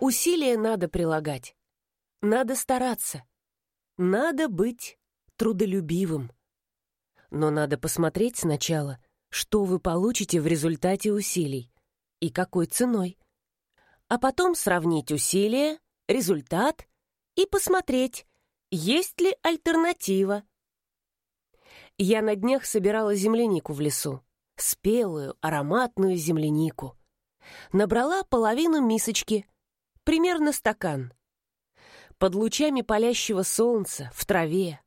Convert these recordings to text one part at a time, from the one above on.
Усилия надо прилагать. Надо стараться. Надо быть трудолюбивым. Но надо посмотреть сначала, что вы получите в результате усилий и какой ценой. А потом сравнить усилия, результат и посмотреть, есть ли альтернатива. Я на днях собирала землянику в лесу. Спелую, ароматную землянику. Набрала половину мисочки, примерно стакан. Под лучами палящего солнца, в траве.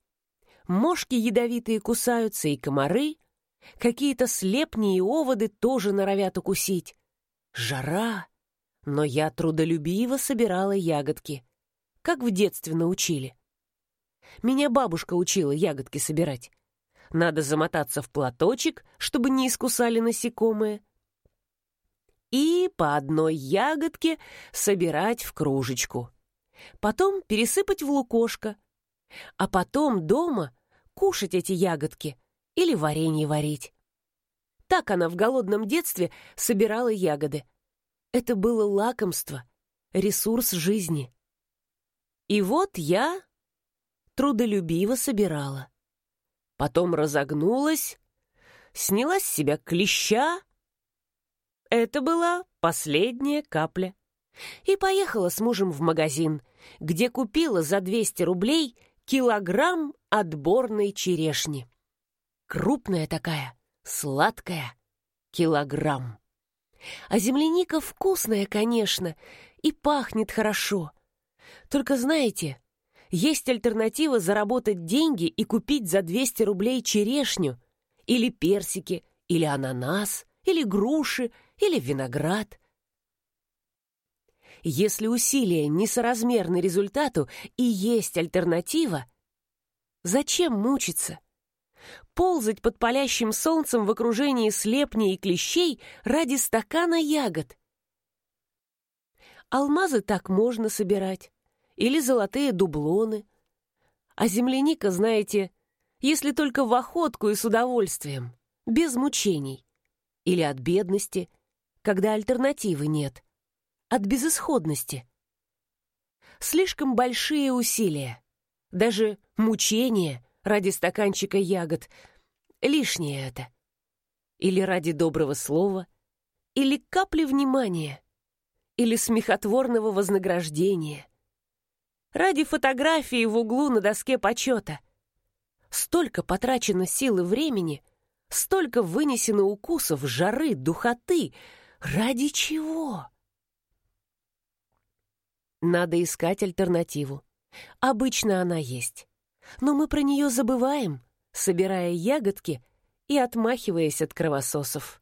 Мошки ядовитые кусаются и комары. Какие-то слепни и оводы тоже норовят укусить. Жара. Но я трудолюбиво собирала ягодки. Как в детстве научили. Меня бабушка учила ягодки собирать. Надо замотаться в платочек, чтобы не искусали насекомые. И по одной ягодке собирать в кружечку. Потом пересыпать в лукошко. А потом дома кушать эти ягодки или варенье варить. Так она в голодном детстве собирала ягоды. Это было лакомство, ресурс жизни. И вот я трудолюбиво собирала. Потом разогнулась, сняла с себя клеща. Это была последняя капля. И поехала с мужем в магазин, где купила за 200 рублей килограмм отборной черешни. Крупная такая, сладкая, килограмм. А земляника вкусная, конечно, и пахнет хорошо. Только знаете, есть альтернатива заработать деньги и купить за 200 рублей черешню, или персики, или ананас, или груши, или виноград. Если усилия несоразмерны результату и есть альтернатива, зачем мучиться? Ползать под палящим солнцем в окружении слепней и клещей ради стакана ягод. Алмазы так можно собирать или золотые дублоны. А земляника, знаете, если только в охотку и с удовольствием, без мучений. Или от бедности, когда альтернативы нет. От безысходности. Слишком большие усилия, даже мучения ради стаканчика ягод. Лишнее это. Или ради доброго слова, или капли внимания, или смехотворного вознаграждения ради фотографии в углу на доске почета. Столько потрачено сил и времени, столько вынесено укусов, жары, духоты. Ради чего? Надо искать альтернативу. Обычно она есть. Но мы про нее забываем, собирая ягодки и отмахиваясь от кровососов.